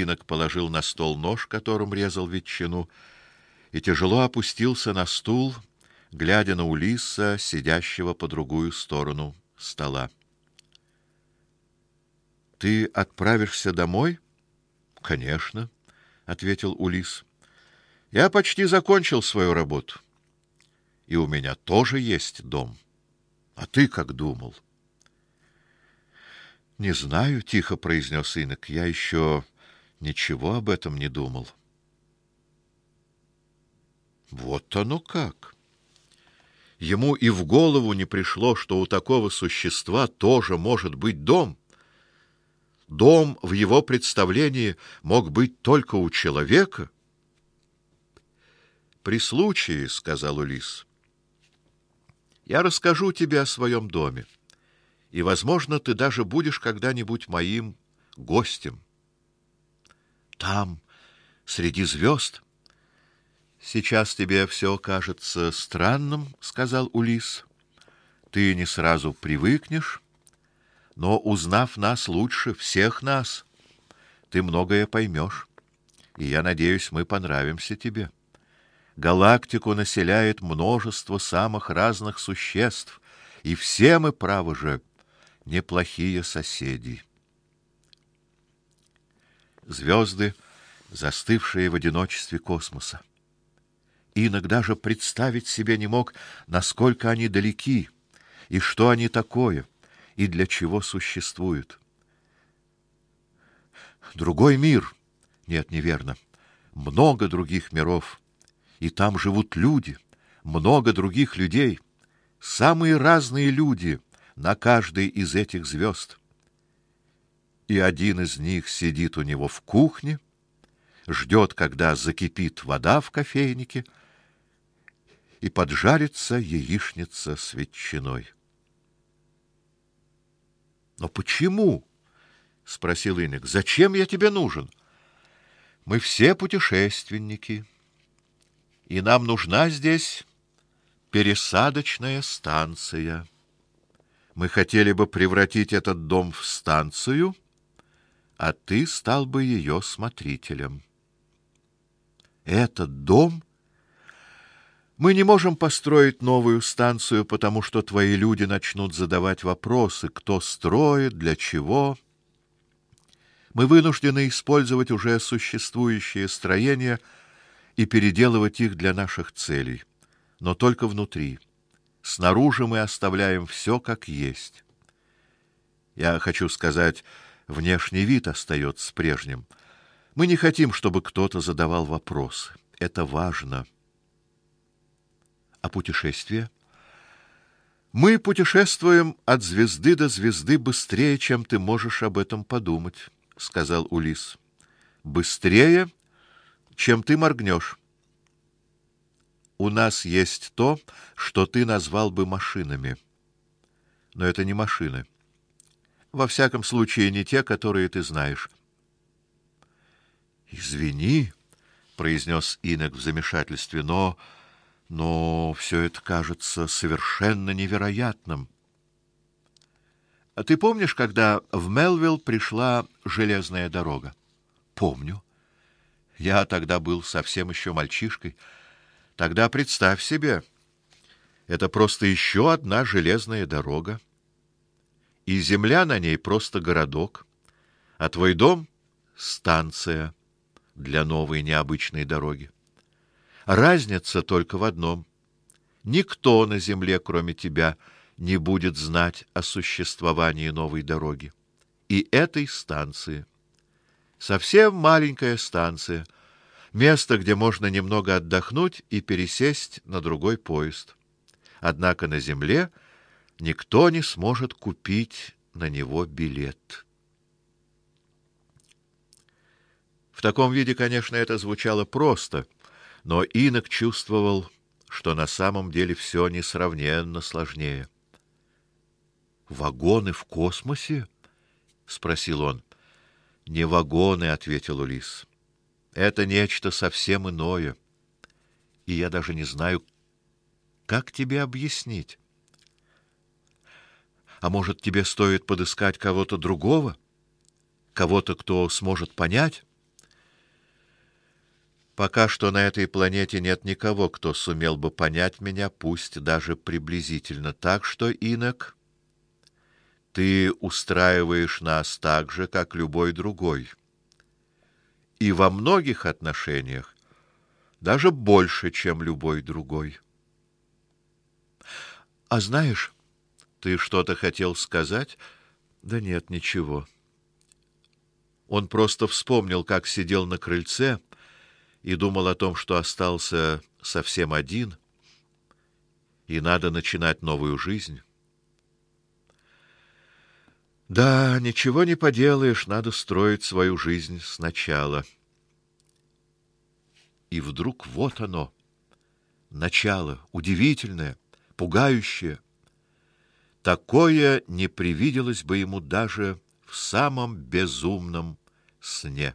Инок положил на стол нож, которым резал ветчину, и тяжело опустился на стул, глядя на Улисса, сидящего по другую сторону стола. Ты отправишься домой? Конечно, ответил Улис. Я почти закончил свою работу. И у меня тоже есть дом. А ты как думал? Не знаю, тихо произнес Инок. Я еще ничего об этом не думал. Вот оно как. Ему и в голову не пришло, что у такого существа тоже может быть дом. Дом в его представлении мог быть только у человека. При случае, сказал Улис. Я расскажу тебе о своем доме. И, возможно, ты даже будешь когда-нибудь моим гостем. Там, среди звезд. Сейчас тебе все кажется странным, сказал Улис. Ты не сразу привыкнешь, но узнав нас лучше всех нас, ты многое поймешь. И я надеюсь, мы понравимся тебе. Галактику населяет множество самых разных существ, и все мы правы же неплохие соседи. Звезды, застывшие в одиночестве космоса иногда же представить себе не мог, насколько они далеки и что они такое и для чего существуют. Другой мир. Нет, неверно. Много других миров. И там живут люди, много других людей, самые разные люди на каждой из этих звезд. И один из них сидит у него в кухне, ждет, когда закипит вода в кофейнике, и поджарится яичница с ветчиной. Но почему? спросил Иник. Зачем я тебе нужен? Мы все путешественники, и нам нужна здесь пересадочная станция. Мы хотели бы превратить этот дом в станцию, а ты стал бы ее смотрителем. Этот дом мы не можем построить новую станцию, потому что твои люди начнут задавать вопросы: кто строит, для чего. Мы вынуждены использовать уже существующие строения и переделывать их для наших целей, но только внутри. Снаружи мы оставляем все как есть. Я хочу сказать, внешний вид остается прежним. Мы не хотим, чтобы кто-то задавал вопросы. Это важно а путешествие? Мы путешествуем от звезды до звезды быстрее, чем ты можешь об этом подумать, сказал Улис. Быстрее, чем ты моргнешь. У нас есть то, что ты назвал бы машинами. Но это не машины. Во всяком случае, не те, которые ты знаешь. Извини, произнес Инок в замешательстве, но но все это кажется совершенно невероятным. А ты помнишь, когда в Мелвилл пришла железная дорога? Помню. Я тогда был совсем еще мальчишкой. Тогда представь себе, это просто еще одна железная дорога. И земля на ней просто городок, а твой дом станция для новой необычной дороги. Разница только в одном: никто на земле, кроме тебя, не будет знать о существовании новой дороги и этой станции. Совсем маленькая станция, место, где можно немного отдохнуть и пересесть на другой поезд. Однако на земле никто не сможет купить на него билет. В таком виде, конечно, это звучало просто, но Инок чувствовал, что на самом деле все несравненно сложнее. Вагоны в космосе? спросил он. Не вагоны, ответил Улис. Это нечто совсем иное. И я даже не знаю, как тебе объяснить. А может, тебе стоит подыскать кого-то другого? Кого-то, кто сможет понять? Пока что на этой планете нет никого, кто сумел бы понять меня, пусть даже приблизительно. Так что, Инок, ты устраиваешь нас так же, как любой другой. И во многих отношениях даже больше, чем любой другой. А знаешь, ты что-то хотел сказать? Да нет, ничего. Он просто вспомнил, как сидел на крыльце и думал о том, что остался совсем один, и надо начинать новую жизнь. Да, ничего не поделаешь, надо строить свою жизнь сначала. И вдруг вот оно, начало, удивительное, пугающее. Такое не привиделось бы ему даже в самом безумном сне.